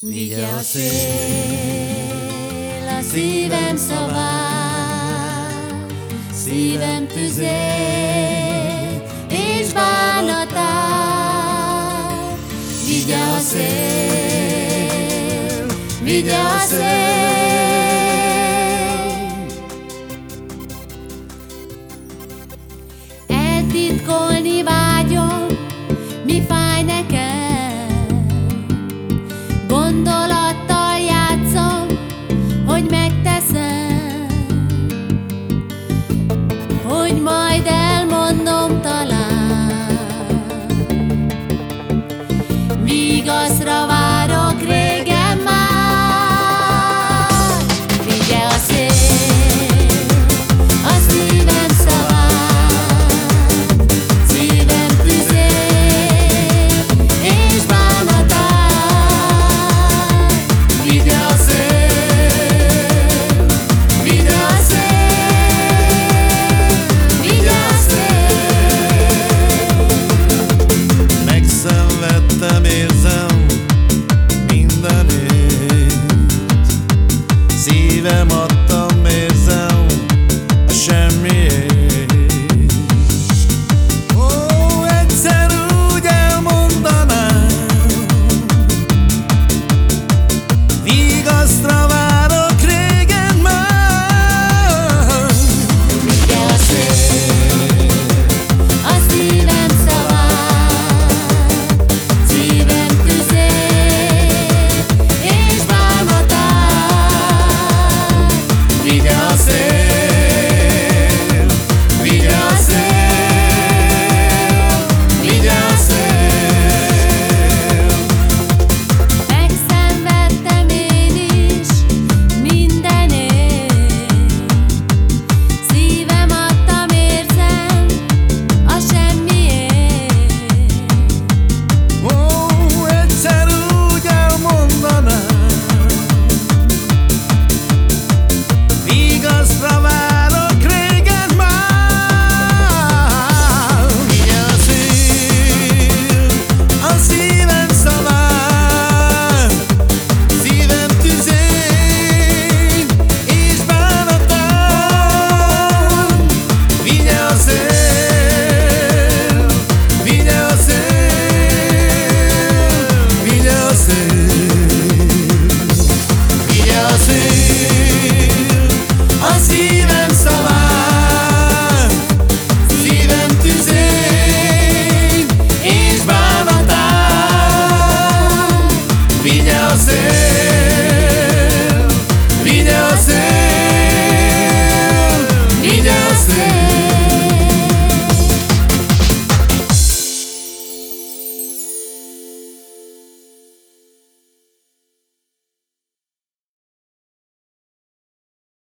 Vigye a szél a szívem szavát, szívem tüzét és bánatát. Vigye a szél, vigye a szél. Eltitkolni